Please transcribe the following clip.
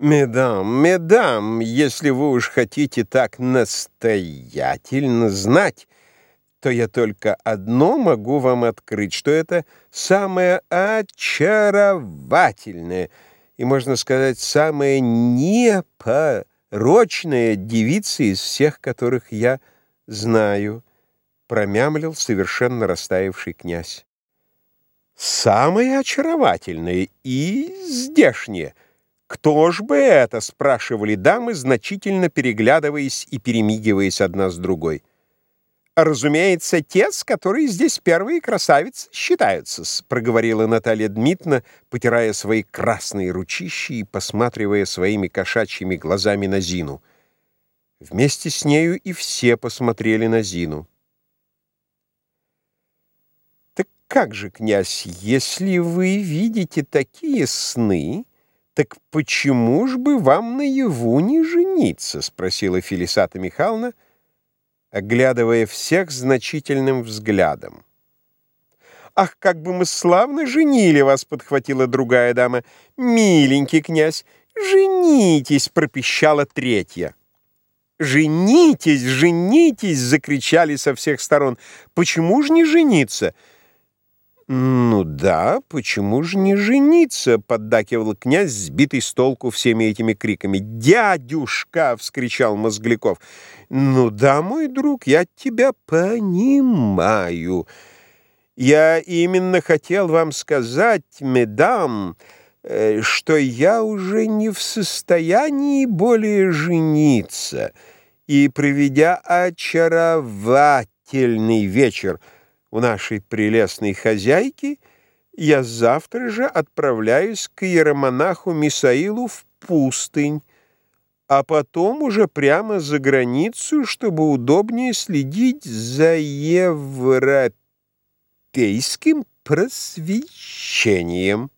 «Медам, медам, если вы уж хотите так настоятельно знать, то я только одно могу вам открыть, что это самое очаровательное и, можно сказать, самая непорочная девица из всех, которых я знаю», промямлил совершенно растаявший князь. «Самое очаровательное и здешнее — «Кто ж бы это?» — спрашивали дамы, значительно переглядываясь и перемигиваясь одна с другой. «Разумеется, те, с которые здесь первые красавицы считаются проговорила Наталья Дмитриевна, потирая свои красные ручищи и посматривая своими кошачьими глазами на Зину. Вместе с нею и все посмотрели на Зину. «Так как же, князь, если вы видите такие сны...» «Так почему ж бы вам наяву не жениться?» — спросила Фелисата Михайловна, оглядывая всех значительным взглядом. «Ах, как бы мы славно женили вас!» — подхватила другая дама. «Миленький князь, женитесь!» — пропищала третья. «Женитесь, женитесь!» — закричали со всех сторон. «Почему же не жениться?» «Ну да, почему же не жениться?» — поддакивал князь, сбитый с толку всеми этими криками. «Дядюшка!» — вскричал Мозгляков. «Ну да, мой друг, я тебя понимаю. Я именно хотел вам сказать, медам, э, что я уже не в состоянии более жениться, и, проведя очаровательный вечер, — у нашей прелестной хозяйки, я завтра же отправляюсь к иеромонаху Мисаилу в пустынь, а потом уже прямо за границу, чтобы удобнее следить за европейским просвещением.